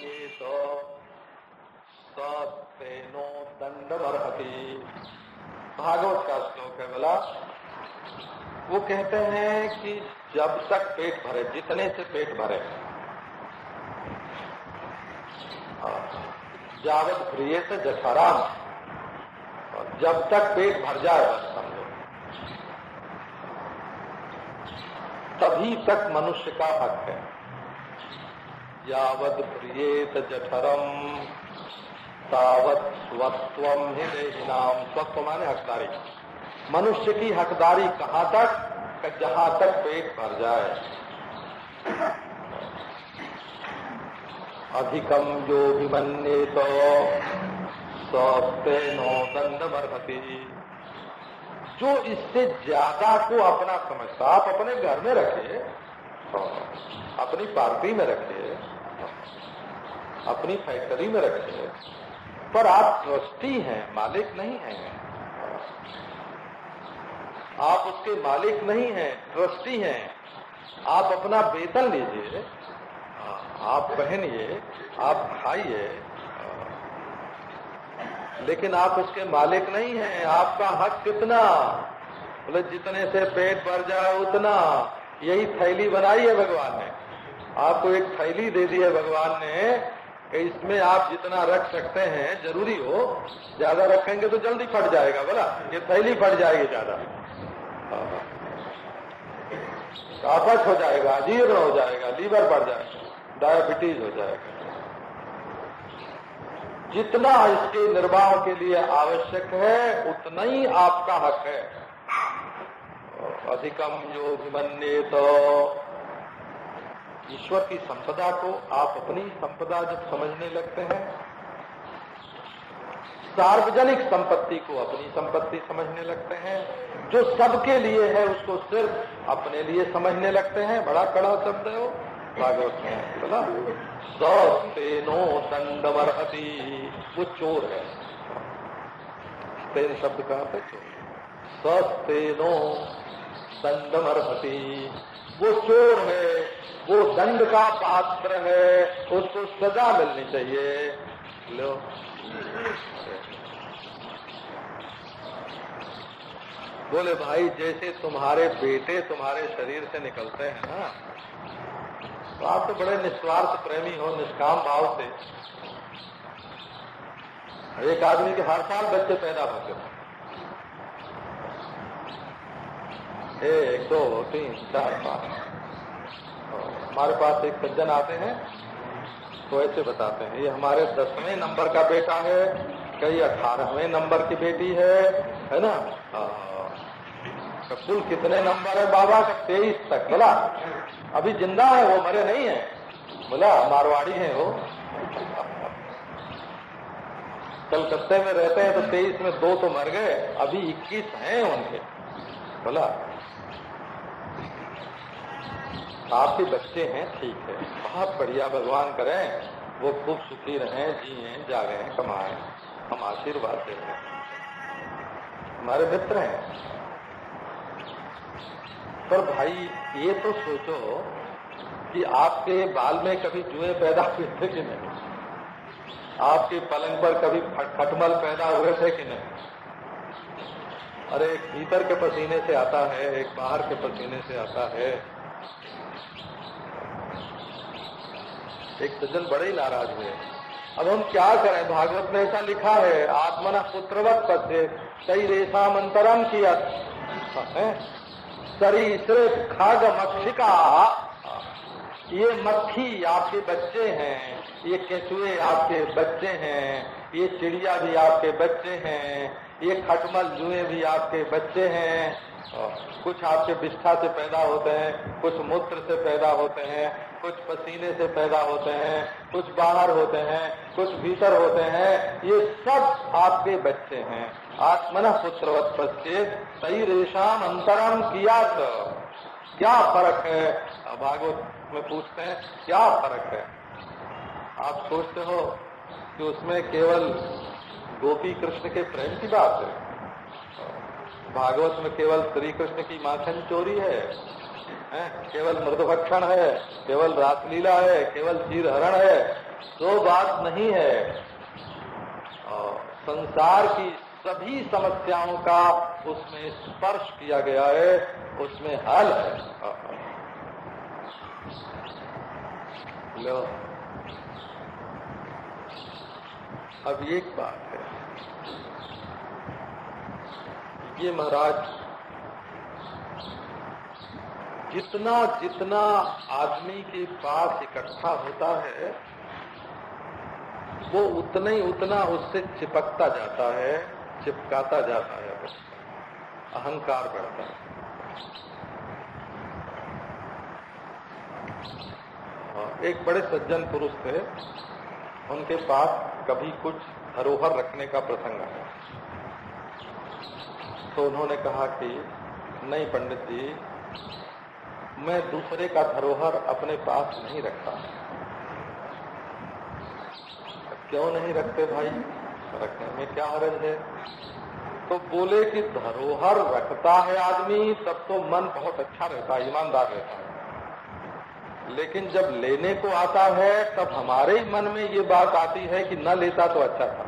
अभिमन्येत तेनो दंड भागवत का श्लोक है बोला, वो कहते हैं कि जब तक पेट भरे, जितने से पेट भरे जावत प्रिय से जठराम जब तक पेट भर जाए बस समझो तभी तक मनुष्य का हक है। यावत प्रियेत जठरम। तावत स्वत्व ही नाम स्वत्व माने हकदारी। मनुष्य की हकदारी कहाँ तक? जहाँ तक पेट भर जाए। अधिकम जो भी बनने तो स्वस्थ नो दंड बरहती। जो इससे ज़्यादा को अपना समझता आप अपने घर में रखिए अपनी पार्टी में रखिए अपनी फैक्ट्री में रखिए पर आप ट्रस्टी हैं, मालिक नहीं हैं। आप उसके मालिक नहीं हैं ट्रस्टी हैं। आप अपना वेतन लीजिए, आप पहनिए, आप खाइए, लेकिन आप उसके मालिक नहीं हैं, आपका हक कितना? बोले, जितने से पेट भर जाए उतना। यही थैली बनाई है भगवान ने। आपको एक थैली दे दी है भगवान ने कि इसमें आप जितना रख सकते हैं, ज़रूरी हो, ज़्यादा रखेंगे तो जल्दी फट जाएगा, बोला? ये थैली फट जाएगी ज़्यादा। कापच हो जाएगा, अजीर्ण हो जाएगा, लीवर बढ़ जाएगा डायबिटीज़ हो जाएगा। जितना इसके निर्वाह के लिए आवश्यक है, उतना ही आपका हक है। अधिकम जो अभिमन्य तो ईश्वर की संपदा को आप अपनी संपदा जब समझने लगते हैं, सार्वजनिक संपत्ति को अपनी संपत्ति समझने लगते हैं, जो सबके लिए है उसको सिर्फ़ अपने लिए समझने लगते हैं। बड़ा कड़ा शब्द है वो। भागवत में बोला सौतेनो दंडमरहती। वो चोर है। तेन शब्द कहा था चोर। सस्तेनो दंडमरहती वो चोर है, वो दंड का पात्र है, उसको सजा मिलनी चाहिए। लो। बोले, भाई, जैसे तुम्हारे बेटे तुम्हारे शरीर से निकलते हैं ना तो आप तो बड़े निस्वार्थ प्रेमी हो, निष्काम भाव से। एक आदमी के हर साल बच्चे पैदा होते हैं। एक दो तीन, चार, पाँच। हमारे पास एक सज्जन आते हैं तो ऐसे बताते हैं। ये हमारे दसवें नंबर का बेटा है, कई अठारहवें नंबर की बेटी है है ना? कुल कितने नंबर है बाबा? का तेईस तक, बोला। अभी ज़िंदा है, वो मरे नहीं है। बोला, मारवाड़ी है वो। कलकत्ते में रहते हैं तो तेईस में दो तो मर गए, अभी इक्कीस हैं उनके। बोला आपके बच्चे हैं, ठीक है। बहुत बढ़िया, भगवान करें। वो खूब सुखी रहें जिए जागे कमाएँ हम आशीर्वाद दे रहे हमारे मित्र हैं। पर भाई, ये तो सोचो कि आपके बाल में कभी जुए पैदा हुए थे कि नहीं? आपके पलंग पर कभी खटमल पैदा हुए थे कि नहीं? अरे एक भीतर के पसीने से आता है, एक बाहर के पसीने से आता है। एक सज्जन बड़े ही नाराज़ हुए। अब हम क्या करें? भागवत में ऐसा लिखा है, आत्मना पुत्रवत पद कई रेशा मंतरम किया सरी सिर्फ़ खाग मक्षिका ये मक्खी आपके बच्चे हैं, ये केचुए आपके बच्चे हैं, ये चिड़िया भी आपके बच्चे हैं, ये खटमल जुए भी आपके बच्चे हैं। कुछ आपके विष्ठा से पैदा होते हैं, कुछ मूत्र से पैदा होते हैं, कुछ पसीने से पैदा होते हैं, कुछ बाहर होते हैं, कुछ भीतर होते हैं, ये सब आपके बच्चे हैं। आत्मन पुत्रवत बच्चे सही रेशान अंतरम किया तो क्या फ़र्क है? भागवत में पूछते हैं, क्या फ़र्क है? आप सोचते हो कि उसमें केवल गोपी कृष्ण के प्रेम की बात है? भागवत में केवल श्री कृष्ण की माखन चोरी है केवल मृदभक्षण है, केवल रासलीला है, केवल चीर हरण है तो बात नहीं है। संसार की सभी समस्याओं का उसमें स्पर्श किया गया है, उसमें हल है। लो। अब एक बात है। ये महाराज, जितना जितना आदमी के पास इकट्ठा होता है, वो उतना ही उतना उससे चिपकता जाता है, चिपकाता जाता है अहंकार बढ़ता है। एक बड़े सज्जन पुरुष थे, उनके पास कभी कुछ धरोहर रखने का प्रसंग आया। तो उन्होंने कहा कि, नहीं पंडित जी, मैं दूसरे का धरोहर अपने पास नहीं रखता। क्यों नहीं रखते भाई? रखने में क्या हरज है? तो बोले कि, धरोहर रखता है आदमी, तब तो मन बहुत अच्छा रहता है, ईमानदार रहता है। लेकिन जब लेने को आता है, तब हमारे ही मन में ये बात आती है कि न लेता तो अच्छा था।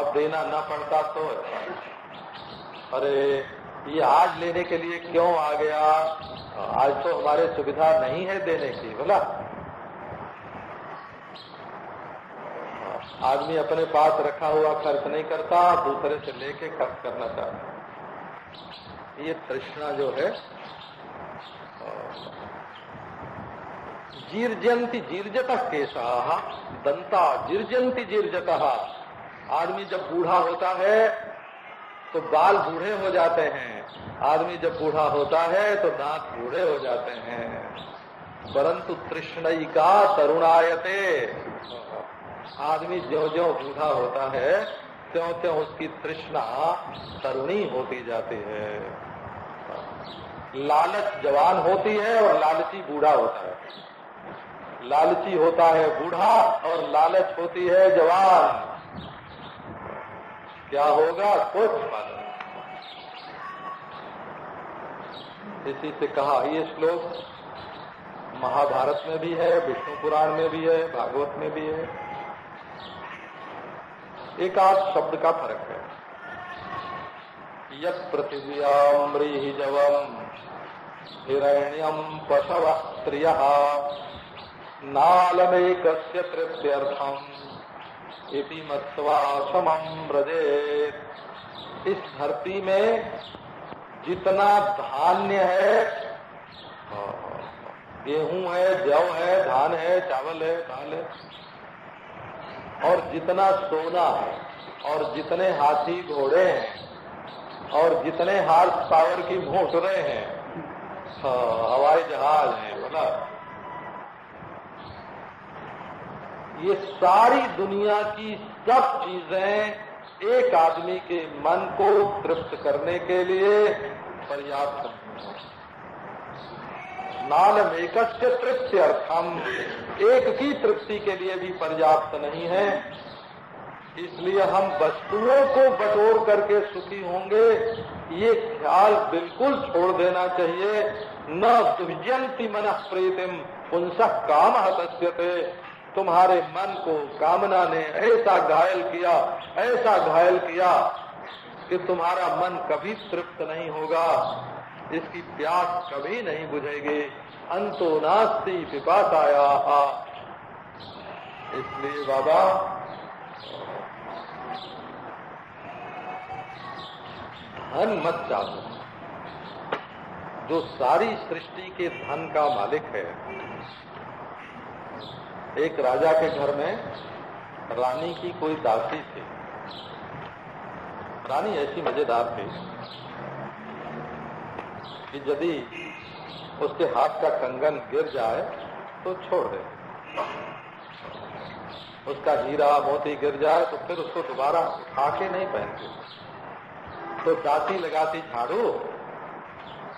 अब देना न पड़ता तो अच्छा अरे, ये आज लेने के लिए क्यों आ गया? आज तो हमारे सुविधा नहीं है देने की, बोला। आदमी अपने पास रखा हुआ खर्च नहीं करता, दूसरे से लेके खर्च करना चाहता। ये तृष्णा जो है जीर्जंती जीर्जत केसा दंता जीर्जंती जीर्जत। आदमी जब बूढ़ा होता है तो बाल बूढ़े हो जाते हैं। आदमी जब बूढ़ा होता है तो दांत बूढ़े हो जाते हैं। परंतु तृष्णई का तरुणायते। आदमी ज्यो ज्यो बूढ़ा होता है त्यों त्यों उसकी तृष्णा तरुणी होती जाती है। लालच जवान होती है और लालची बूढ़ा होता है। लालची होता है बूढ़ा और लालच होती है जवान। क्या होगा? कुछ मालूम इसी से कहा, ये श्लोक महाभारत में भी है, विष्णु पुराण में भी है, भागवत में भी है। एक आध शब्द का फ़र्क है। यत पृथिव्याम्री जवम हिरण्यम पशव स्त्रिय नालमेक तृप्त्यर्थम। इति मत्वा इस धरती में जितना धान्य है गेहूँ है जव है, धान है, चावल है, दाल है, और जितना सोना है, और जितने हाथी घोड़े हैं, और जितने हार्स पावर की मोटरें हैं, हवाई जहाज़ है, बोला। ये सारी दुनिया की सब चीज़ें एक आदमी के मन को तृप्त करने के लिए पर्याप्त नालम एक तृप्ति अर्थम एक की तृप्ति के लिए भी पर्याप्त नहीं है। इसलिए हम वस्तुओं को बटोर करके सुखी होंगे। ये ख्याल बिल्कुल छोड़ देना चाहिए। न दुर्जंती मन प्रीतिम पुंस काम हतस्यते तुम्हारे मन को कामना ने ऐसा घायल किया, ऐसा घायल किया कि तुम्हारा मन कभी तृप्त नहीं होगा। इसकी प्यास कभी नहीं बुझेगी। अंतो नास्ती पिपासाया। इसलिए बाबा, धन मत चाहो। जो सारी सृष्टि के धन का मालिक है एक राजा के घर में रानी की कोई दासी थी। रानी ऐसी मज़ेदार थी कि यदि उसके हाथ का कंगन गिर जाए तो छोड़ दे। उसका हीरा मोती गिर जाए तो फिर उसको दोबारा उठा के नहीं पहनती। तो दासी लगाती झाड़ू,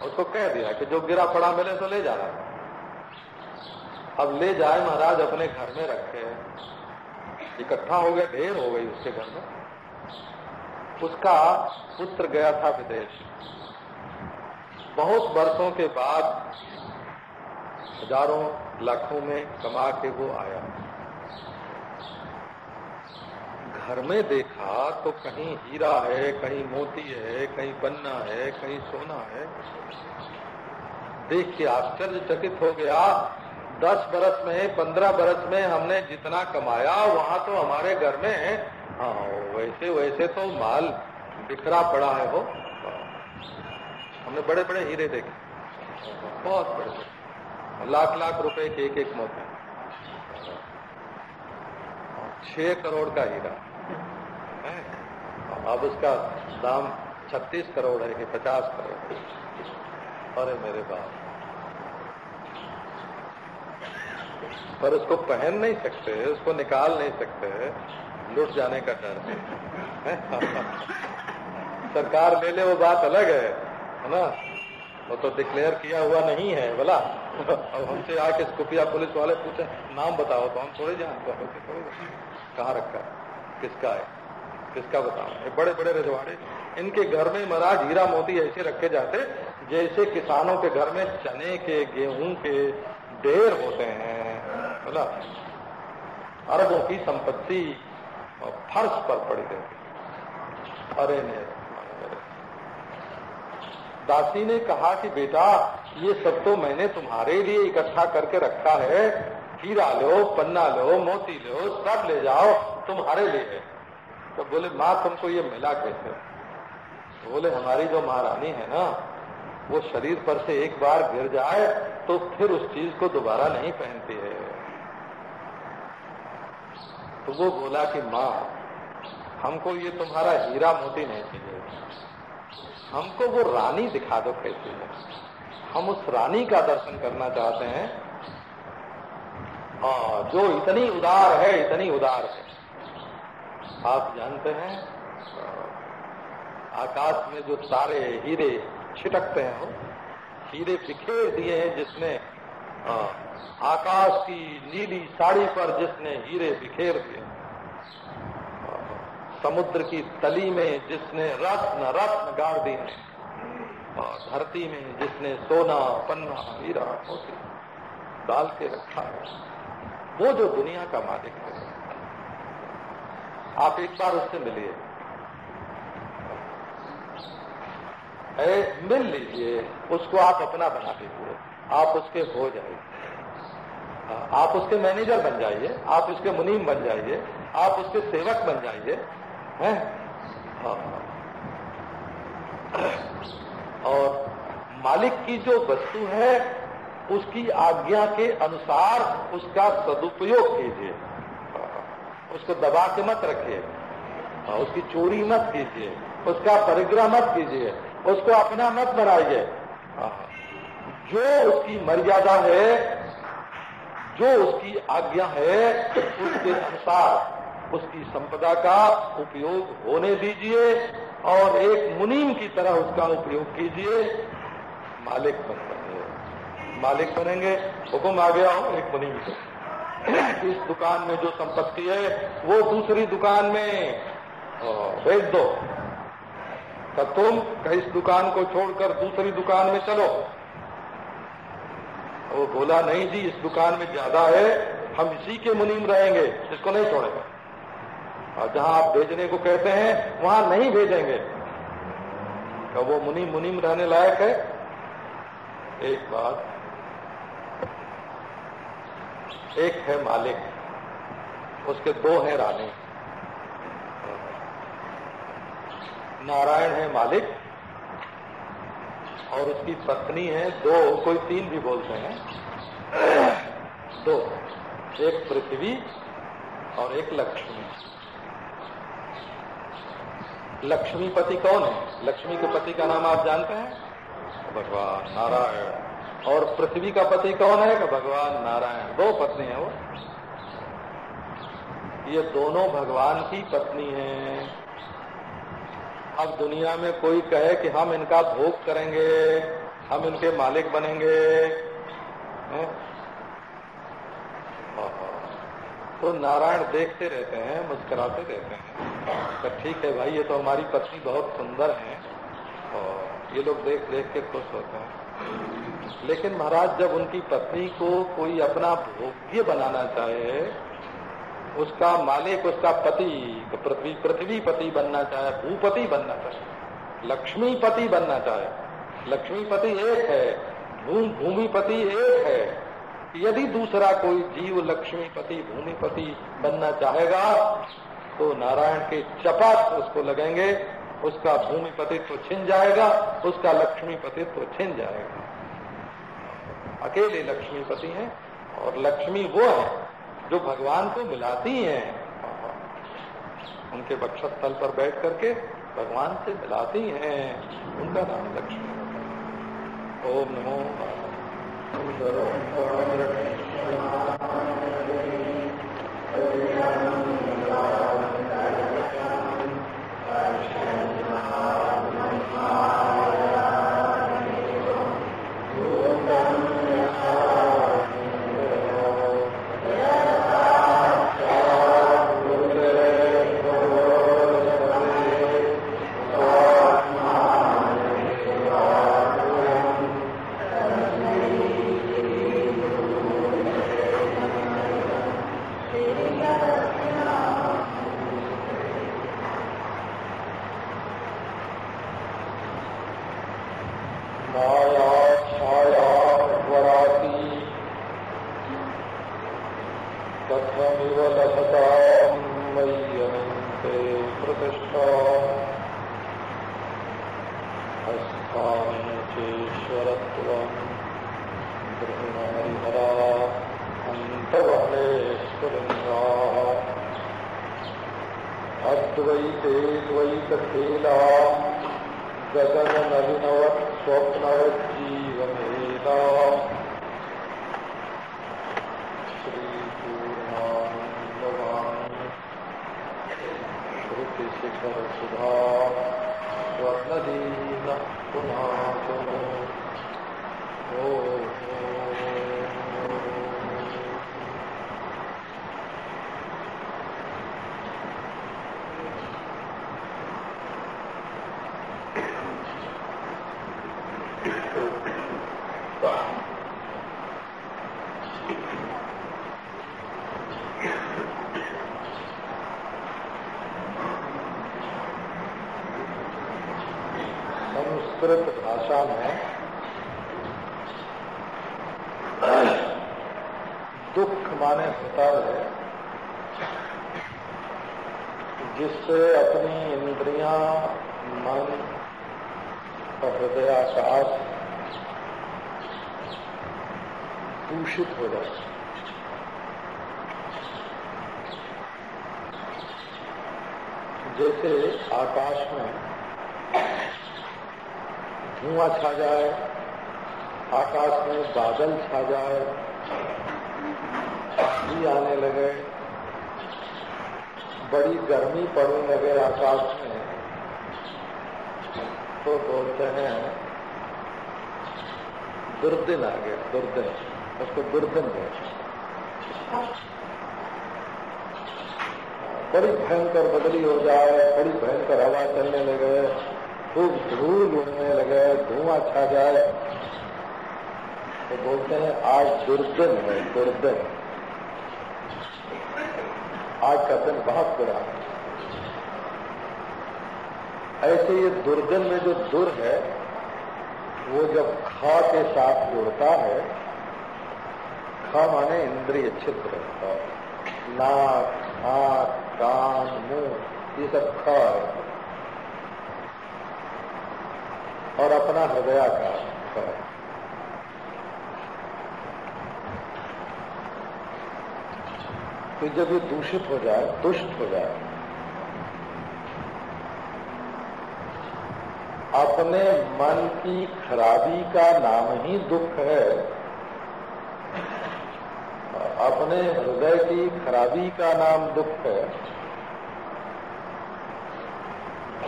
उसको कह दिया कि जो गिरा पड़ा मिले तो ले जा रहा जाना अब ले जाए महाराज, अपने घर में रखे। इकट्ठा हो गया ढेर हो गई उसके घर में। उसका पुत्र गया था विदेश। बहुत वर्षों के बाद हज़ारों लाखों में कमा के वो आया। घर में देखा तो कहीं हीरा है, कहीं मोती है, कहीं पन्ना है, कहीं सोना है। देख के आश्चर्यचकित हो गया दस बरस में, पंद्रह बरस में हमने जितना कमाया, वहाँ तो हमारे घर में हाँ वैसे वैसे तो माल बिखरा पड़ा है हो हमने बड़े बड़े हीरे देखे। बहुत बड़े बड़े लाख लाख रुपए के एक एक मोती छह करोड़ का हीरा। अब उसका दाम छत्तीस करोड़ है कि पचास करोड़। अरे मेरे बाप। पर उसको पहन नहीं सकते, उसको निकाल नहीं सकते, लुट जाने का डर। है? सरकार ले ले वो बात अलग है है ना? वो तो डिक्लेयर किया हुआ नहीं है, बोला। अब हमसे आके स्कूपिया पुलिस वाले पूछे, नाम बताओ तो हम थोड़े जानते हैं कहाँ रखा किसका है? किसका बताओ ये बड़े बड़े रजवाड़े। इनके घर में महाराज हीरा मोती ऐसे रखे जाते, जैसे किसानों के घर में चने के, गेहूँ के ढेर होते हैं बोला अरबों की संपत्ति फर्श पर पड़ी रहती अरे ने दासी ने कहा कि बेटा, ये सब तो मैंने तुम्हारे लिए इकट्ठा करके रखा है। हीरा लो, पन्ना लो, मोती लो, सब ले जाओ, तुम्हारे लिए तो बोले, माँ, तुमको ये मिला कैसे? तो बोले, हमारी जो महारानी है ना वो शरीर पर से एक बार गिर जाए तो फिर उस चीज़ को दोबारा नहीं पहनती है। तो वो बोला कि, माँ, हमको ये तुम्हारा हीरा मोती नहीं चाहिए। हमको वो रानी दिखा दो कैसी है। हम उस रानी का दर्शन करना चाहते हैं। और जो इतनी उदार है, इतनी उदार है। आप जानते हैं आकाश में जो तारे, हीरे छिटकते हैं हीरे बिखेर दिए हैं जिसने आ, आकाश की नीली साड़ी पर जिसने हीरे बिखेर दिए। समुद्र की तली में जिसने रत्न रत्न गाड़ दिए। धरती में जिसने सोना पन्ना हीरा मोती डाल के रखा है। वो जो दुनिया का मालिक है। आप एक बार उससे मिलिए। मिल लीजिए, उसको आप अपना बना दीजिए आप उसके हो जाइए। आप उसके मैनेजर बन जाइए, आप उसके मुनीम बन जाइए, आप उसके सेवक बन जाइए, हैं? और मालिक की जो वस्तु है, उसकी आज्ञा के अनुसार उसका सदुपयोग कीजिए। उसको दबा के मत रखिए। उसकी चोरी मत कीजिए। उसका परिग्रह मत कीजिए। उसको अपना मत बनाइए। जो उसकी मर्यादा है, जो उसकी आज्ञा है, उसके अनुसार उसकी संपदा का उपयोग होने दीजिए और एक मुनीम की तरह उसका उपयोग कीजिए। मालिक बन बनेंगे। मालिक बनेंगे। हुक्म आ गया हो, एक मुनीम से इस दुकान में जो संपत्ति है, वो दूसरी दुकान में भेज दो। तो तुम इस दुकान को छोड़कर दूसरी दुकान में चलो। वो बोला, नहीं जी, इस दुकान में ज़्यादा है, हम इसी के मुनीम रहेंगे, इसको नहीं छोड़ेंगे। और जहाँ आप भेजने को कहते हैं, वहाँ नहीं भेजेंगे। तो वो मुनीम मुनीम रहने लायक है। एक बात, एक है मालिक, उसके दो हैं रानी। नारायण है मालिक और उसकी पत्नी है दो, कोई तीन भी बोलते हैं। दो, एक पृथ्वी और एक लक्ष्मी। लक्ष्मीपति कौन है? लक्ष्मी के पति का नाम आप जानते हैं? भगवान नारायण। और पृथ्वी का पति कौन है? भगवान नारायण। दो पत्नी है वो। ये दोनों भगवान की पत्नी हैं। अब दुनिया में कोई कहे कि हम इनका भोग करेंगे, हम इनके मालिक बनेंगे, है? तो नारायण देखते रहते हैं, मुस्कुराते रहते हैं। ठीक है भाई, ये तो हमारी पत्नी बहुत सुंदर है और ये लोग देख देख के खुश होते हैं। लेकिन महाराज, जब उनकी पत्नी को कोई अपना भोग्य बनाना चाहे उसका मालिक, उसका पति पृथ्वी पृथ्वी पति बनना चाहे, भूपति बनना चाहे, लक्ष्मीपति बनना चाहे। लक्ष्मीपति एक है, भूम भूमिपति एक है। यदि दूसरा कोई जीव लक्ष्मीपति, भूमिपति बनना चाहेगा तो नारायण के चपात उसको लगेंगे, उसका भूमिपति तो छिन जाएगा, उसका लक्ष्मीपति तो छिन जाएगा। अकेले लक्ष्मीपति हैं, और लक्ष्मी वो है जो भगवान को मिलाती हैं, उनके बक्षस्थल पर बैठ करके भगवान से मिलाती हैं, उनका नाम लक्ष्मी ओम नमो संस्कृत भाषा में दुख माने होता है, जिससे अपनी इंद्रियाँ, मन और हृदयाकाश दूषित हो जाए जैसे आकाश में धुआँ छा जाए, आकाश में बादल छा जाए, आंधी आने लगे, बड़ी गर्मी पड़ने लगे आकाश में तो बोलते हैं, दुर्दिन आ गया, दुर्दिन, उसको दुर्दिन बोलते बड़ी भयंकर बदली हो जाए, बड़ी भयंकर हवा चलने लगे खूब धूल उड़ने लगे, धुआँ छा जाए। तो बोलते हैं, आज दुर्दिन है दुर्दिन आज का दिन बहुत बुरा है। ऐसे ये दुर्दिन में जो दुर है, वो जब खा के साथ जुड़ता है, खा माने इंद्रिय छिद्र नाक आँख कान, मुँह, ये सब खा है। और अपना हृदयाकाश करें। तो जब ये दूषित हो जाए, दुष्ट हो जाए, अपने मन की खराबी का नाम ही दुख है। अपने हृदय की खराबी का नाम दुख है।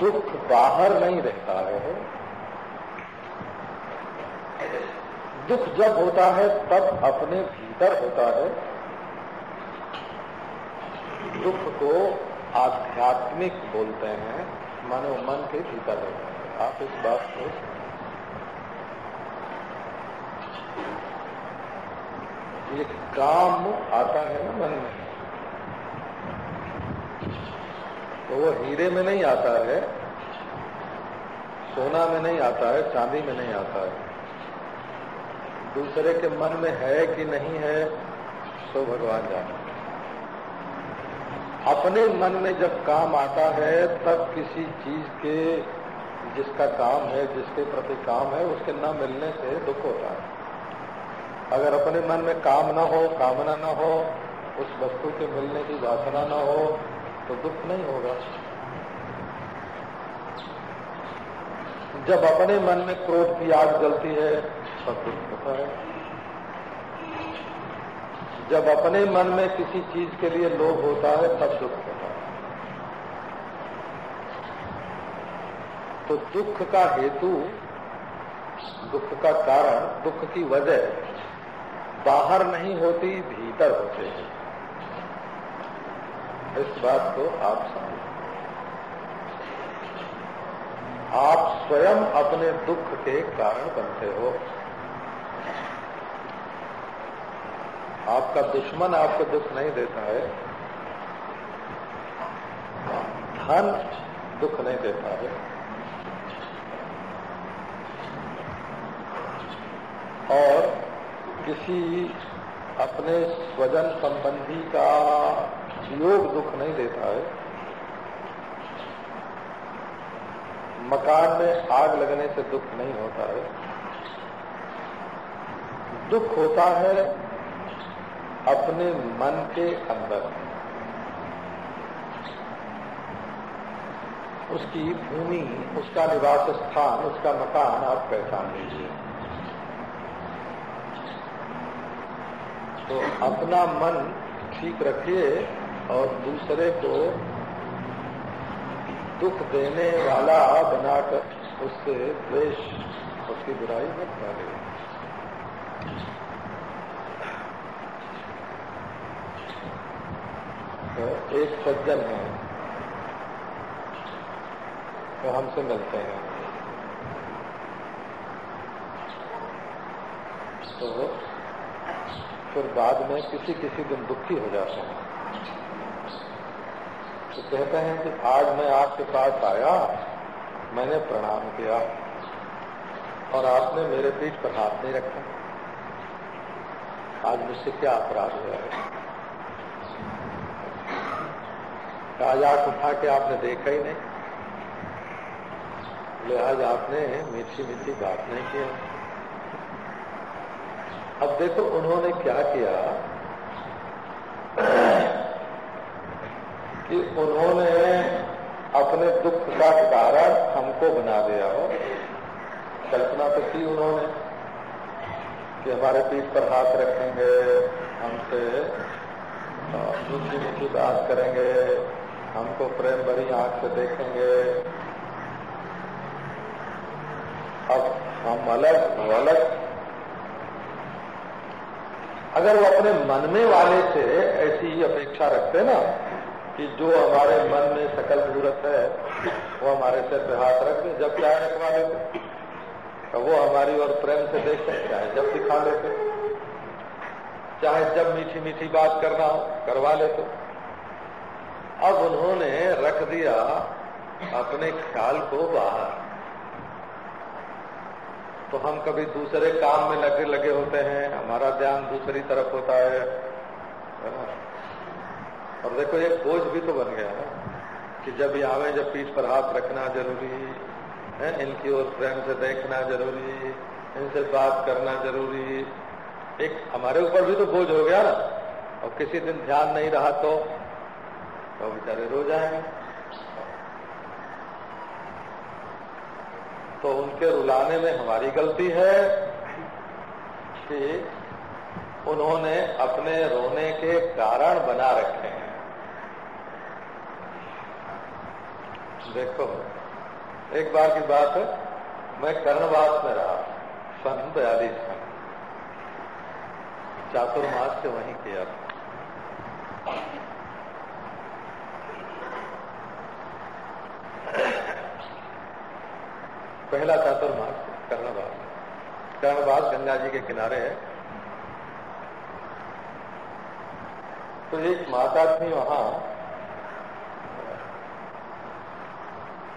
दुख बाहर नहीं रहता है। दुख जब होता है, तब अपने भीतर होता है। दुख को आध्यात्मिक बोलते हैं, मनो मन के भीतर होता है। आप इस बात को ये काम आता है ना मन में तो वो हीरे में नहीं आता है, सोना में नहीं आता है, चांदी में नहीं आता है। दूसरे के मन में है कि नहीं है तो भगवान जाने। अपने मन में जब काम आता है, तब किसी चीज़ के जिसका काम है, जिसके प्रति काम है, उसके न मिलने से दुख होता है। अगर अपने मन में काम न हो, कामना न हो, उस वस्तु के मिलने की वासना न हो तो दुख नहीं होगा। जब अपने मन में क्रोध की आग जलती है तब दुख होता है। जब अपने मन में किसी चीज़ के लिए लोभ होता है, तब दुख होता है। तो दुख का हेतु, दुख का कारण, दुख की वजह, बाहर नहीं होती, भीतर होते हैं। इस बात को आप समझ आप स्वयं अपने दुख के कारण बनते हो। आपका दुश्मन आपको दुख नहीं देता है। धन दुख नहीं देता है। और किसी अपने स्वजन संबंधी का योग दुख नहीं देता है। मकान में आग लगने से दुख नहीं होता है। दुख होता है अपने मन के अंदर। उसकी भूमि, उसका निवास स्थान, उसका मकान आप पहचान लीजिए। तो अपना मन ठीक रखिए और दूसरे को दुख देने वाला बनाकर उससे द्वेष, उसकी बुराई मत डाले तो एक सज्जन है तो हमसे मिलते हैं। तो फिर बाद में किसी किसी दिन दुखी हो जाते हैं। तो कहते हैं कि आज मैं आपके पास आया, मैंने प्रणाम किया, और आपने मेरे पीठ पर हाथ नहीं रखा। आज मुझसे क्या अपराध हुआ है? आज उठा के आपने देखा ही नहीं। लिहाज आपने मीठी मीठी बात नहीं किया। अब देखो, उन्होंने क्या किया कि उन्होंने अपने दुख का कारण हमको बना दिया हो। कल्पना तो की उन्होंने कि हमारे पीठ पर हाथ रखेंगे, हमसे मीठी मीठी बात करेंगे। हमको प्रेम भरी आँख से देखेंगे। अब हम अलग अलग। अगर वो अपने मन में वाले से ऐसी ही अपेक्षा रखते ना, कि जो हमारे मन में सकल ज़रूरत है, वो हमारे से हाथ रख दे, जब चाहे रखवा लेते तो वो हमारी और प्रेम से देखते चाहे जब दिखा लेते। चाहे जब मीठी मीठी बात करना हो, करवा लेते। अब उन्होंने रख दिया अपने ख्याल को बाहर। तो हम कभी दूसरे काम में लगे लगे होते हैं हमारा ध्यान दूसरी तरफ़ होता है और देखो एक बोझ भी तो बन गया ना कि जब ये आवे जब पीठ पर हाथ रखना ज़रूरी है? इनकी ओर प्रेम से देखना ज़रूरी इनसे बात करना ज़रूरी। एक हमारे ऊपर भी तो बोझ हो गया ना। और किसी दिन ध्यान नहीं रहा तो, तो बेचारे रो जाएँगे। तो उनके रुलाने में हमारी गलती है कि उन्होंने अपने रोने के कारण बना रखे हैं। देखो, एक बार की बात है, मैं कर्णवास में रहा सन बयालीस में। चातुर्मास से वहीं किया। पहला चातुर्मास कर्णवास। कर्णवास गंगा जी के किनारे है। तो एक माता थी वहाँ।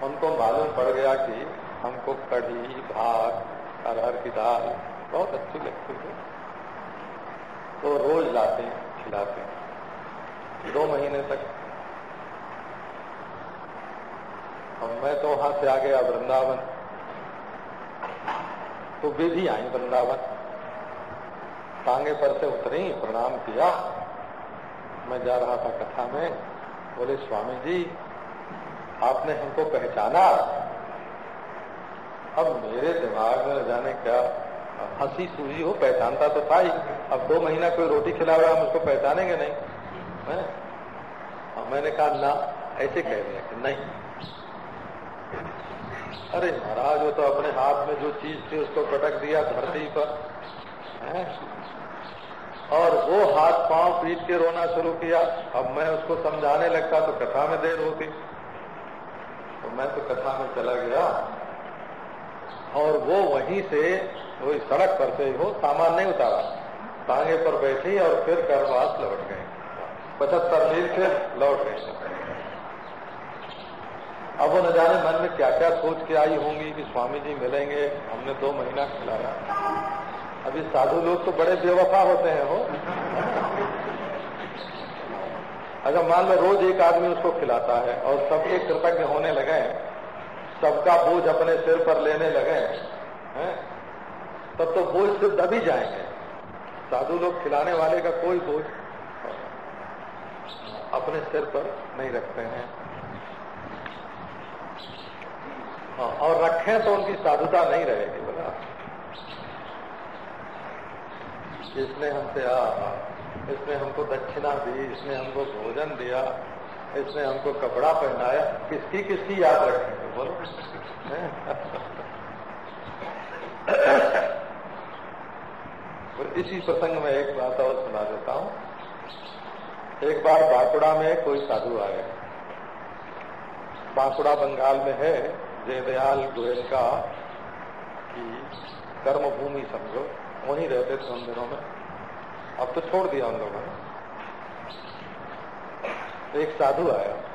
उनको मालूम पड़ गया कि हमको कढ़ी, भात, अरहर की दाल बहुत अच्छी लगती है तो रोज लाते, खिलाते। दो महीने तक और मैं तो वहाँ से आ गया वृंदावन। तो वे भी आई वृंदावन। टांगे पर से उतरी, प्रणाम किया। मैं जा रहा था कथा में। बोले, स्वामी जी, आपने हमको पहचाना। अब मेरे दिमाग में जाने क्या हँसी सूझी हो, पहचानता तो था ही। अब दो महीना कोई रोटी खिला रहा, हम उसको पहचानेंगे नहीं। है? अब मैंने कहा, ना, ऐसे कह दिया कि नहीं। अरे महाराज, वो तो अपने हाथ में जो चीज़ थी उसको पटक दिया धरती पर। है? और वो हाथ पाँव पीट के रोना शुरू किया। अब मैं उसको समझाने लगता तो कथा में देर होती। तो मैं तो कथा में चला गया। और वो वहीं से, वही सड़क पर से हो सामान नहीं उतारा। टांगे पर बैठी और फिर करवास लौट गए पचहत्तर मील से लौट गए अब वो न जाने मन में क्या क्या सोच के आई होंगी कि स्वामी जी मिलेंगे, हमने दो महीना खिलाया। अभी साधु लोग तो बड़े बेवफा होते हैं, हो। अगर मान लो रोज एक आदमी उसको खिलाता है और सबके कृतज्ञ होने लगे, सबका बोझ अपने सिर पर लेने लगे, हैं, तब तो बोझ सिर्फ़ दबी जाएँगे। साधु लोग खिलाने वाले का कोई बोझ अपने सिर पर नहीं रखते हैं हाँ, और रखें तो उनकी साधुता नहीं रहेगी, बोला। इसने हमसे आ इसने हमको दक्षिणा दी, इसने हमको भोजन दिया, इसने हमको कपड़ा पहनाया, किसकी किसकी याद रखेंगे बोलो। तो इसी प्रसंग में एक बात और सुना देता हूँ। एक बार बांकुड़ा में कोई साधु आए बांकुड़ा बंगाल में है जयदयाल गोयल का की कर्मभूमि समझो। वहीं रहते थे उन दिनों में। अब तो छोड़ दिया उन लोगों ने। एक साधु आया।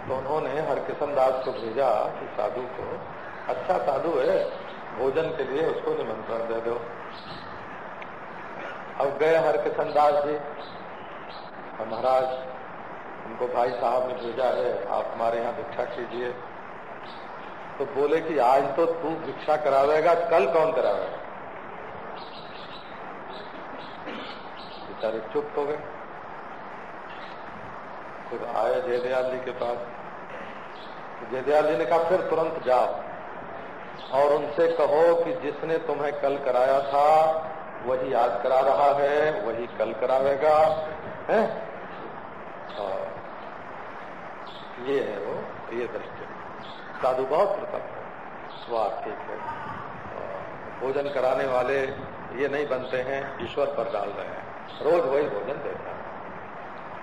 तो उन्होंने हरकिशन दास को भेजा कि साधु को अच्छा साधु है, भोजन के लिए उसको निमंत्रण दे दो। अब गए हरकिशन दास जी। महाराज, उनको भाई साहब ने भेजा है, आप हमारे यहाँ भिक्षा कीजिए। तो बोले कि आज तो तू भिक्षा करावेगा, कल कौन करावेगा? बेचारे चुप हो गए। फिर आए जयदयाल जी के पास। तो जयदयाल जी ने कहा, फिर तुरंत जाओ और उनसे कहो कि जिसने तुम्हें कल कराया था, वही आज करा रहा है, वही कल करावेगा। है। ये है वो, ये दृष्टि। साधु बहुत प्रतप है। वाह ठीक है। भोजन कराने वाले ये नहीं बनते हैं, ईश्वर पर डाल रहे हैं। रोज वही भोजन देता है।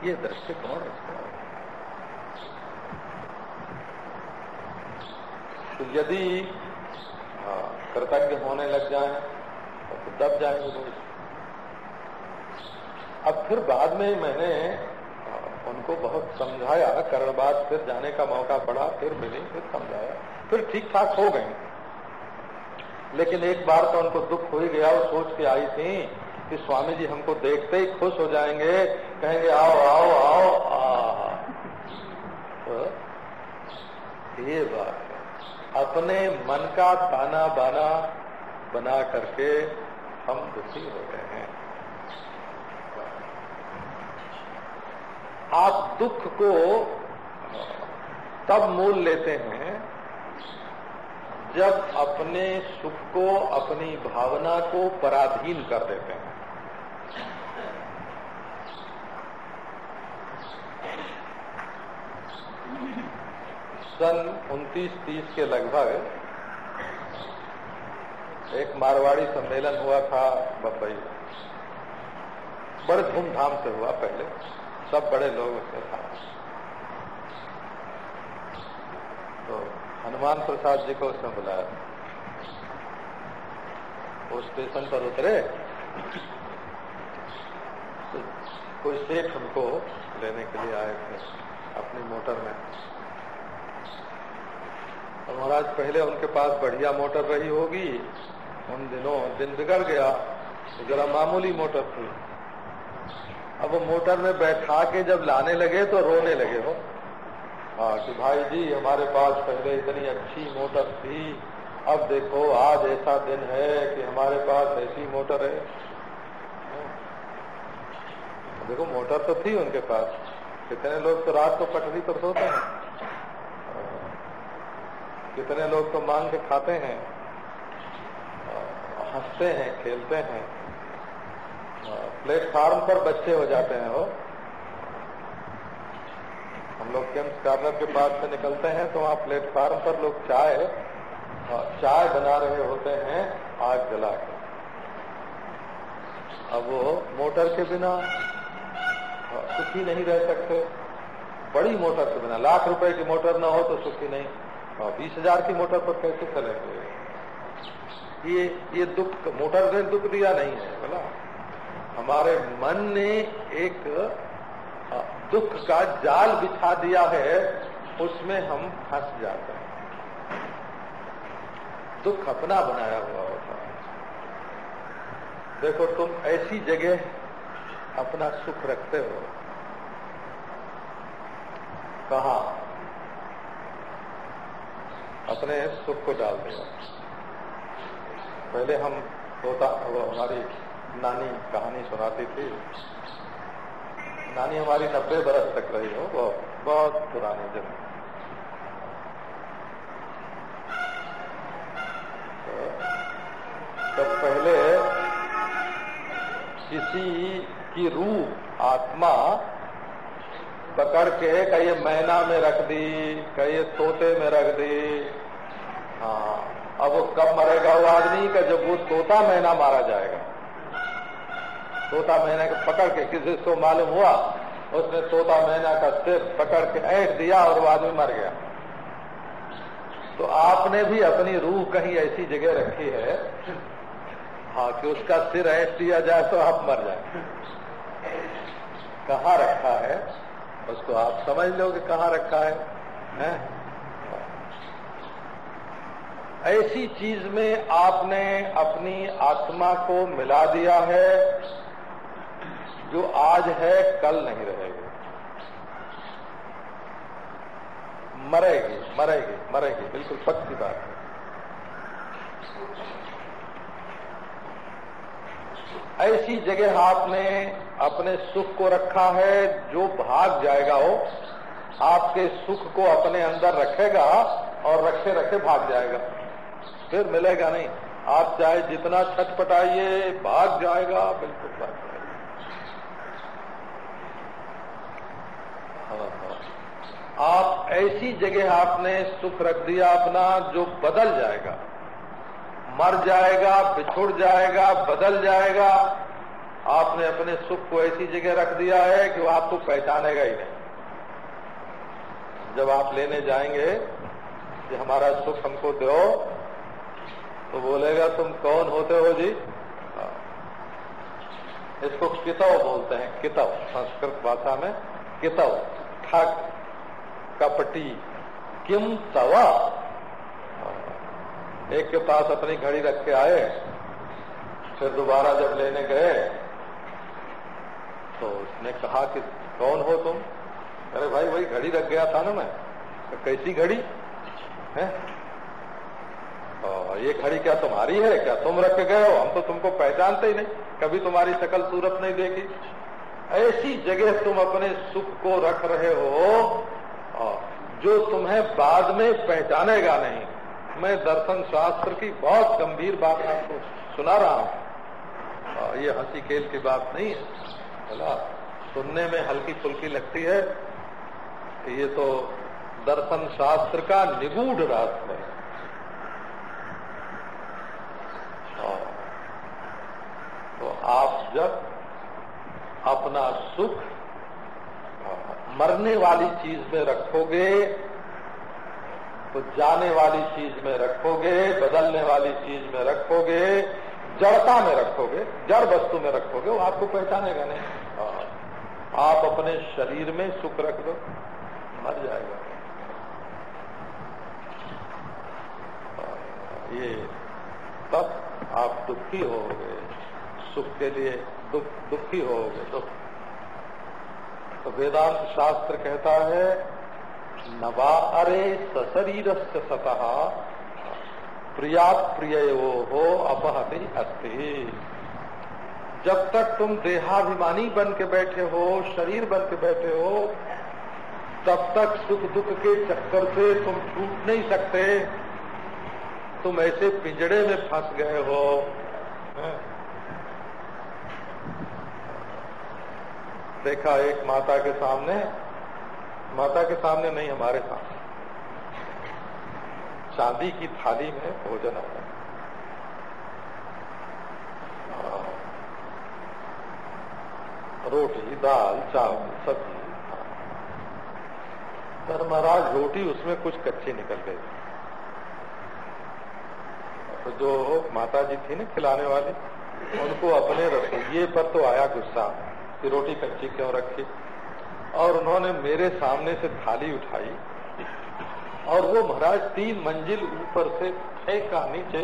ये दृश्य दृष्टिकोण इसका तो यदि कृतज्ञ होने लग जाए तो दब जाएँगे अब फिर बाद में मैंने उनको बहुत समझाया करण बाद फिर जाने का मौका पड़ा, फिर मिली, फिर समझाया, फिर ठीक ठाक हो गए लेकिन एक बार तो उनको दुख हो ही गया, वो सोच के आई थी कि स्वामी जी हमको देखते ही खुश हो जाएँगे, कहेंगे, आओ आओ आओ। आ तो ये बात अपने मन का ताना बाना बना करके हम दुखी हो गए हैं आप दुख को तब मोल लेते हैं जब अपने सुख को, अपनी भावना को पराधीन कर देते हैं। सन 29-30 के लगभग एक मारवाड़ी सम्मेलन हुआ था बम्बई बड़े धूमधाम से हुआ पहले। सब बड़े लोग उसमें था तो हनुमान प्रसाद जी को उसने बुलाया। वो स्टेशन पर उतरे। तो कोई सेठ उनको लेने के लिए आए थे अपनी मोटर में। और महाराज, पहले उनके पास बढ़िया मोटर रही होगी। उन दिनों दिन बिगड़ गया। तो जरा मामूली मोटर थी। अब वो मोटर में बैठा के जब लाने लगे तो रोने लगे वो। हाँ कि भाई जी, हमारे पास पहले इतनी अच्छी मोटर थी, अब देखो, आज ऐसा दिन है कि हमारे पास ऐसी मोटर है। देखो, मोटर तो थी उनके पास। कितने लोग तो रात को पटरी पर सोते हैं। कितने लोग तो मांग के खाते हैं। हँसते हैं, खेलते हैं। प्लेटफार्म पर बच्चे हो जाते हैं वो। हम लोग केम्स कार्नर के पास से निकलते हैं तो वहाँ प्लेटफार्म पर लोग चाय चाय बना रहे होते हैं आग जला के। अब वो मोटर के बिना सुखी नहीं रह सकते। बड़ी मोटर के बिना, लाख रुपए की मोटर ना हो तो सुखी नहीं। और बीस हज़ार की मोटर पर कैसे चलेंगे? ये ये दुख, मोटर ने दुख दिया नहीं है, बोला। हमारे मन ने एक दुख का जाल बिछा दिया है, उसमें हम फंस जाते हैं। दुख अपना बनाया हुआ होता है। देखो, तुम ऐसी जगह अपना सुख रखते हो। कहा? अपने सुख को डाल दिया। पहले हम होता हमारी नानी कहानी सुनाती थी। नानी हमारी नब्बे बरस तक रही हो वो बहुत पुराने दिन तो पहले किसी की रूह, आत्मा पकड़ के कहिए मैना में रख दी कहीं तोते में रख दी। हाँ अब वो कब मरेगा वो आदमी का जब वो तोता मैना मारा जाएगा। तोता मैना को पकड़ के किसी को मालूम हुआ? उसने तोता मैना का सिर पकड़ के ऐठ दिया और वो आदमी मर गया। तो आपने भी अपनी रूह कहीं ऐसी जगह रखी है हाँ कि उसका सिर ऐठ दिया जाए तो आप मर जाए। कहाँ रखा है? उसको आप समझ लो कि कहाँ रखा है, है? ऐसी चीज़ में आपने अपनी आत्मा को मिला दिया है जो आज है, कल नहीं रहेगी। मरेगी मरेगी मरेगी। बिल्कुल पक्की बात है। ऐसी जगह आपने अपने सुख को रखा है, जो भाग जाएगा वो, आपके सुख को अपने अंदर रखेगा और रखे रखे भाग जाएगा। फिर मिलेगा नहीं। आप चाहे जितना छटपटाइए, भाग जाएगा। बिल्कुल भाग आप ऐसी जगह आपने सुख रख दिया अपना जो बदल जाएगा। मर जाएगा, बिछुड़ जाएगा, बदल जाएगा। आपने अपने सुख को ऐसी जगह रख दिया है कि वो आपको पहचानेगा ही नहीं। जब आप लेने जाएँगे कि हमारा सुख हमको दो तो बोलेगा, तुम कौन होते हो जी? इसको कितव बोलते हैं, कितव, संस्कृत भाषा में। कितव ठग कपटी। किम तवा? एक के पास अपनी घड़ी रख के आए, फिर दोबारा जब लेने गए तो उसने कहा कि कौन हो तुम? अरे भाई, वही घड़ी रख गया था ना मैं। तो कैसी घड़ी? है? ये घड़ी क्या तुम्हारी है? क्या तुम रख गए हो? हम तो तुमको पहचानते ही नहीं। कभी तुम्हारी शकल सूरत नहीं देखी। ऐसी जगह तुम अपने सुख को रख रहे हो जो तुम्हें बाद में पहचानेगा नहीं। मैं दर्शन शास्त्र की बहुत गंभीर बात आपको सुना रहा हूँ। ये हँसी खेल की बात नहीं है। बोला सुनने में हल्की फुल्की लगती है ये तो दर्शन शास्त्र का निगूढ़ रास्ता है। तो आप जब अपना सुख मरने वाली चीज़ में रखोगे तो जाने वाली चीज़ में रखोगे, बदलने वाली चीज़ में रखोगे, जड़ता में रखोगे, जड़ वस्तु में रखोगे, वो आपको पहचानेगा नहीं। आप अपने शरीर में सुख रख दो, मर जाएगा। ये तब आप दुखी होगे, सुख के लिए दुख, दुखी होगे, दुख। तो वेदांत शास्त्र कहता है, नवा अरे सशरीर से सतः प्रिया प्रिय हो, अपहति अस्थि जब तक तुम देहाभिमानी बन के बैठे हो, शरीर बन के बैठे हो, तब तक सुख दुख के चक्कर से तुम छूट नहीं सकते। तुम ऐसे पिंजड़े में फंस गए हो? देखा एक माता के सामने, माता के सामने नहीं, हमारे सामने। चांदी की थाली में भोजन है रोटी, दाल, चावल, सब्ज़ी पर महाराज, रोटी उसमें कुछ कच्ची निकल गई। तो जो माता जी थी ना खिलाने वाली, उनको अपने रसोइये पर तो आया गुस्सा। कि रोटी कच्ची क्यों रखी? और उन्होंने मेरे सामने से थाली उठाई, और वो महाराज तीन मंजिल ऊपर से फेंका नीचे।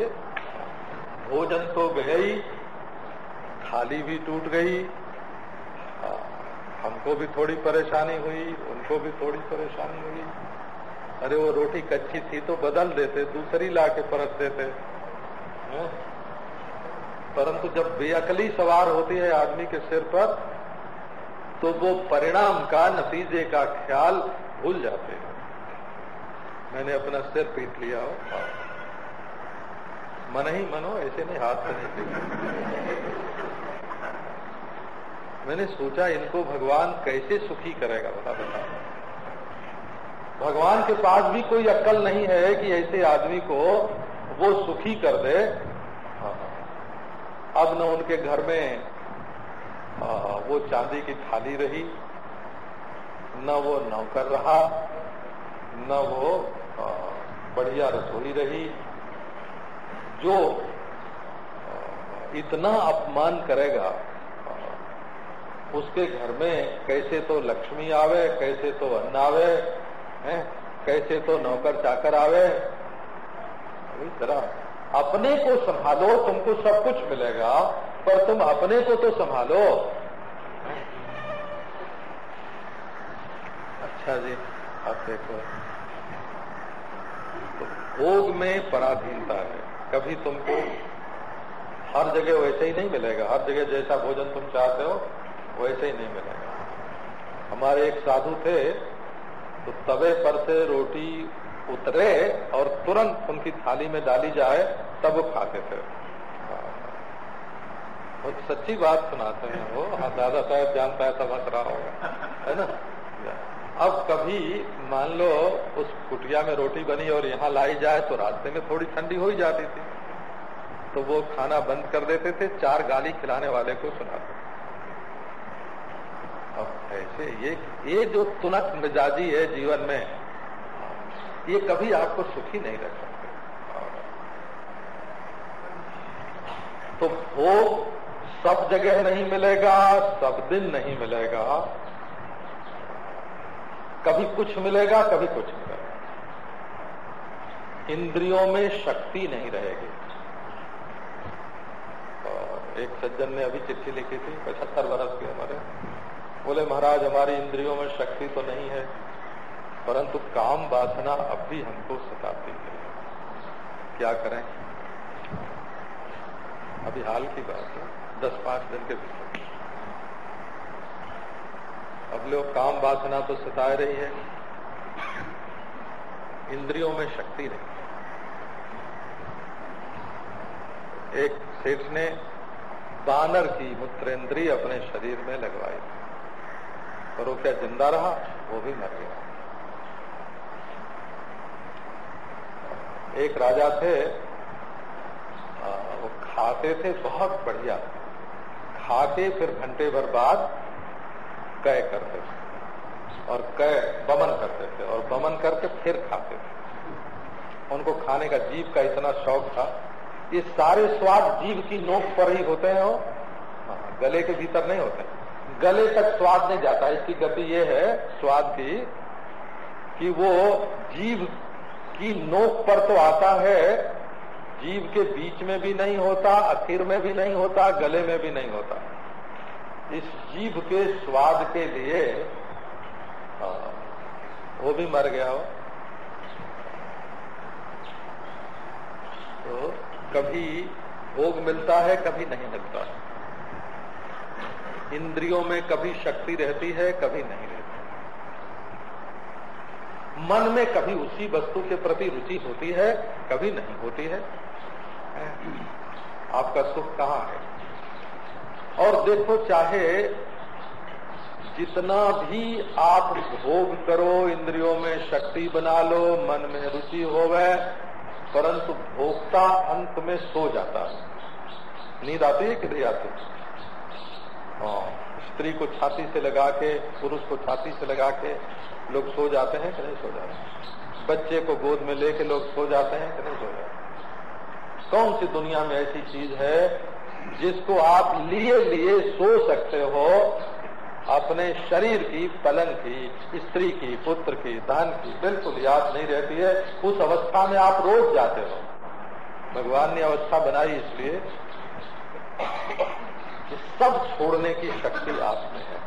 भोजन तो ही थाली भी टूट गई। हमको भी थोड़ी परेशानी हुई, उनको भी थोड़ी परेशानी हुई। अरे वो रोटी कच्ची थी तो बदल देते, दूसरी ला के परत देते। परंतु जब बेअकली सवार होती है आदमी के सिर पर तो वो परिणाम का, नतीजे का ख्याल भूल जाते हैं। मैंने अपना सिर पीट लिया हो मन ही मनो, ऐसे नहीं, हाथ से नहीं मैंने सोचा, इनको भगवान कैसे सुखी करेगा, बता बता। भगवान के पास भी कोई अक्ल नहीं है कि ऐसे आदमी को वो सुखी कर दे। अब न उनके घर में वो चांदी की थाली रही। न वो नौकर रहा, न वो बढ़िया रसोई रही, जो इतना अपमान करेगा उसके घर में कैसे तो लक्ष्मी आवे, कैसे तो अन्न आवे, है, कैसे तो नौकर चाकर आवे। इस तरह अपने को संभालो, तुमको सब कुछ मिलेगा। पर तुम अपने को तो संभालो। अच्छा जी, आप देखो। तो भोग में पराधीनता है। कभी तुमको हर जगह वैसे ही नहीं मिलेगा। हर जगह जैसा भोजन तुम चाहते हो, वैसे ही नहीं मिलेगा। हमारे एक साधु थे तो तवे पर से रोटी उतरे और तुरंत उनकी थाली में डाली जाए, तब वो खाते थे। बहुत सच्ची बात सुनाते हैं वो। हाँ दादा साहब जानता है समझ रहा होगा। है ना? अब कभी मान लो उस कुटिया में रोटी बनी और यहाँ लाई जाए तो रास्ते में थोड़ी ठंडी हो ही जाती थी। तो वो खाना बंद कर देते थे, चार गाली खिलाने वाले को सुनाते अब ऐसे ये ये जो तुनक मिजाजी है जीवन में, ये कभी आपको सुखी नहीं रख सकते। तो भोग सब जगह नहीं मिलेगा, सब दिन नहीं मिलेगा। कभी कुछ मिलेगा, कभी कुछ मिलेगा। इंद्रियों में शक्ति नहीं रहेगी। एक सज्जन ने अभी चिट्ठी लिखी थी, पचहत्तर बरस के हमारे बोले, महाराज, हमारी इंद्रियों में शक्ति तो नहीं है, परंतु काम वासना अब भी हमको सताती है। क्या करें? अभी हाल की बात है। दस पाँच दिन के भीतर। अब लोग काम वासना तो सताए रही है। इंद्रियों में शक्ति नहीं। एक सेठ ने बानर की मूत्रेंद्री अपने शरीर में लगवाई। और वो क्या ज़िंदा रहा? वो भी मर गया। एक राजा थे वो खाते थे, बहुत बढ़िया। खा के फिर घंटे भर बाद कै करते थे। और कै बमन करते थे और बमन करके फिर खाते थे। उनको खाने का जीव का इतना शौक था। ये सारे स्वाद जीव की नोक पर ही होते हैं वो हाँ, गले के भीतर नहीं होते। गले तक स्वाद नहीं जाता। इसकी गति ये है स्वाद की कि वो जीव की नोक पर तो आता है जीव के बीच में भी नहीं होता अखीर में भी नहीं होता, गले में भी नहीं होता। इस जीव के स्वाद के लिए वो भी मर गया हो। तो कभी भोग मिलता है, कभी नहीं मिलता। है इंद्रियों में कभी शक्ति रहती है, कभी नहीं रहती। मन में कभी उसी वस्तु के प्रति रुचि होती है, कभी नहीं होती है। आपका सुख कहाँ है? और देखो, चाहे जितना भी आप भोग करो, इंद्रियों में शक्ति बना लो, मन में रुचि हो गए परंतु भोक्ता अंत में सो जाता है। नींद आती है कि नहीं आती? हाँ स्त्री को छाती से लगा के, पुरुष को छाती से लगा के लोग सो जाते हैं कि नहीं सो जाते? बच्चे को गोद में लेके लोग सो जाते हैं कि नहीं सो जाते? कौन सी दुनिया में ऐसी चीज़ है जिसको आप लिए लिए सो सकते हो? अपने शरीर की, पलंग की, स्त्री की, पुत्र की, धन की, बिल्कुल याद नहीं रहती है। उस अवस्था में आप रोज जाते हो। भगवान ने अवस्था बनाई इसलिए कि सब छोड़ने की शक्ति आप में है।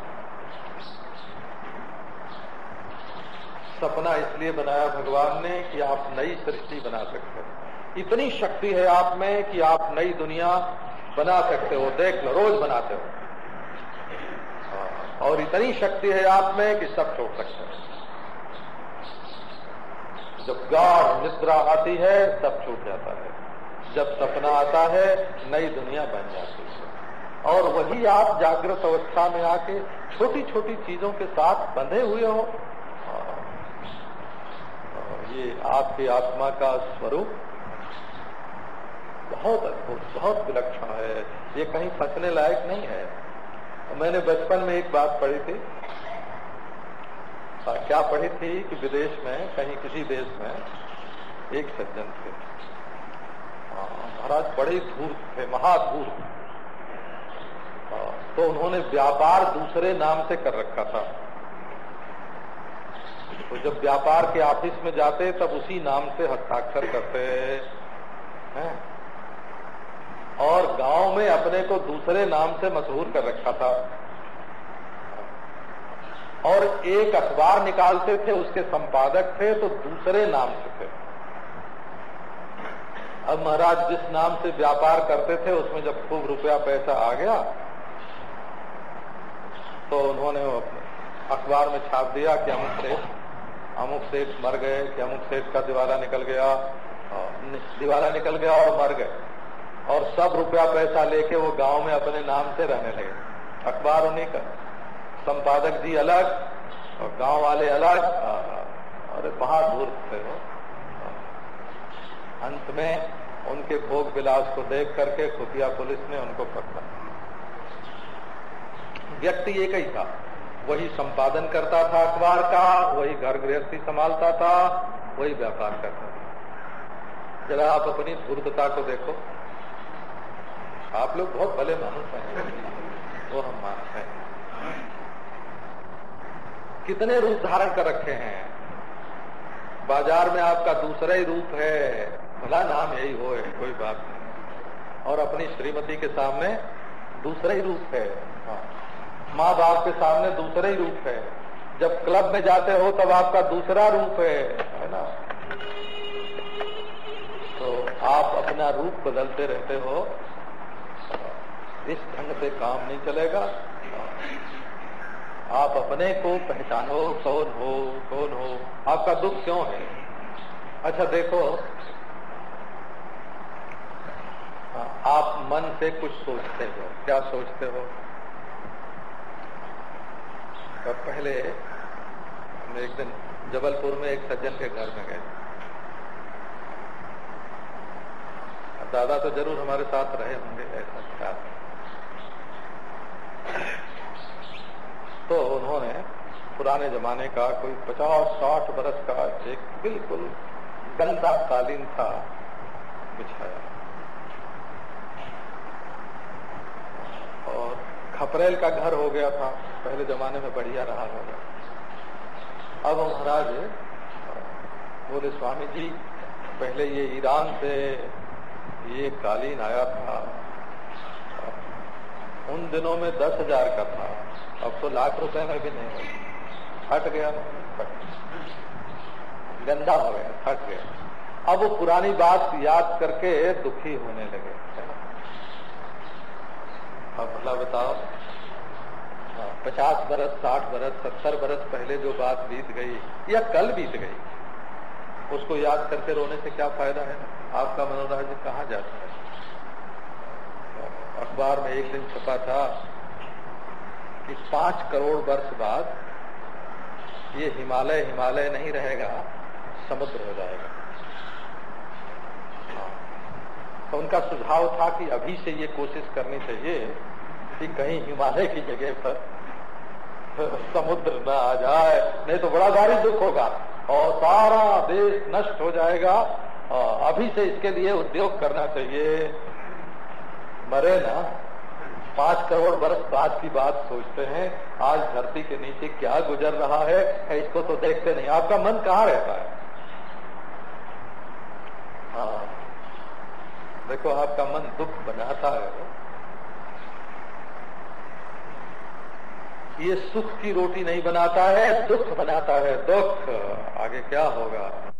सपना इसलिए बनाया भगवान ने कि आप नई सृष्टि बना सकते हो। इतनी शक्ति है आप में कि आप नई दुनिया बना सकते हो, देख लो, रोज बनाते हो। और इतनी शक्ति है आप में कि सब छोड़ सकते हो। जब गाढ़ निद्रा आती है, सब छूट जाता है। जब सपना आता है, नई दुनिया बन जाती है। और वही आप जागृत अवस्था में आके छोटी छोटी चीज़ों के साथ बंधे हुए हो, ये आपकी आत्मा का स्वरूप बहुत अद्भुत बहुत विलक्षण है। ये कहीं फंसने लायक नहीं है। मैंने बचपन में एक बात पढ़ी थी। आ, क्या पढ़ी थी कि विदेश में कहीं किसी देश में एक सज्जन थे। महाराज बड़े धूर्त थे महाधूर्त। तो उन्होंने व्यापार दूसरे नाम से कर रखा था। तो जब व्यापार के ऑफ़िस में जाते तब उसी नाम से हस्ताक्षर करते। हैं? और गाँव में अपने को दूसरे नाम से मशहूर कर रखा था। और एक अखबार निकालते थे, उसके संपादक थे तो दूसरे नाम से थे। अब महाराज, जिस नाम से व्यापार करते थे, उसमें जब खूब रुपया पैसा आ गया तो उन्होंने अखबार में छाप दिया कि अमुक सेठ अमुक सेठ मर गए, कि अमुक सेठ का दिवाला निकल गया दिवाला निकल गया और मर गए। और सब रुपया पैसा लेके वो गाँव में अपने नाम से रहने लगे। अखबार उन्हीं का। संपादक जी अलग और गाँव वाले अलग। अरे दूर थे वो। अंत में उनके भोग विलास को देख करके खुफिया पुलिस ने उनको पकड़ा। व्यक्ति एक ही था। वही संपादन करता था अखबार का, वही घर गृहस्थी संभालता था, वही व्यापार करता था। जरा आप अपनी धूर्तता को देखो। आप लोग बहुत भले मानुस हैं। वो हम मानते हैं। कितने रूप धारण कर रखे हैं। बाज़ार में आपका दूसरा ही रूप है। भला नाम यही हो है कोई बात नहीं। और अपनी श्रीमती के सामने दूसरा ही रूप है। हाँ। माँ बाप के सामने दूसरा ही रूप है। जब क्लब में जाते हो, तब आपका दूसरा रूप है। है ना? तो आप अपना रूप बदलते रहते हो। इस ढंग से काम नहीं चलेगा। आप अपने को पहचानो कौन हो कौन हो। आपका दुख क्यों है? अच्छा देखो। आप मन से कुछ सोचते हो। क्या सोचते हो? तो पहले हम एक दिन जबलपुर में एक सज्जन के घर में गए। दादा तो ज़रूर हमारे साथ रहे होंगे, ऐसा ख्याल तो उन्होंने पुराने जमाने का कोई पचास साठ बरस का एक बिल्कुल गंदा कालीन था बिछाया। और खपरेल का घर हो गया था, पहले जमाने में बढ़िया रहा होगा अब महाराज, बोले स्वामी जी पहले ये ईरान से ये कालीन आया था। उन दिनों में दस हज़ार का था। अब तो लाख रुपए में भी नहीं। हट गया। गंदा हो गया हट गया। अब वो पुरानी बात याद करके दुखी होने लगे। अब भला बताओ। पचास बरस, साठ बरस, सत्तर बरस पहले जो बात बीत गई, या कल बीत गई, उसको याद करके रोने से क्या फ़ायदा है? आपका मनोराज्य कहाँ जाता है? अखबार में एक दिन छपा था कि पाँच करोड़ वर्ष बाद ये हिमालय हिमालय नहीं रहेगा, समुद्र हो जाएगा। तो उनका सुझाव था कि अभी से ये कोशिश करनी चाहिए कि कहीं हिमालय की जगह पर समुद्र न आ जाए, नहीं तो बड़ा भारी दुख होगा और सारा देश नष्ट हो जाएगा। अभी से इसके लिए उद्योग करना चाहिए। मरे ना। पाँच करोड़ वर्ष बाद की बात सोचते हैं, आज धरती के नीचे क्या गुजर रहा है, इसको तो देखते नहीं। आपका मन कहाँ रहता है? हाँ। देखो, आपका मन दुख बनाता है। ये सुख की रोटी नहीं बनाता है, दुख बनाता है। दुख। आगे क्या होगा?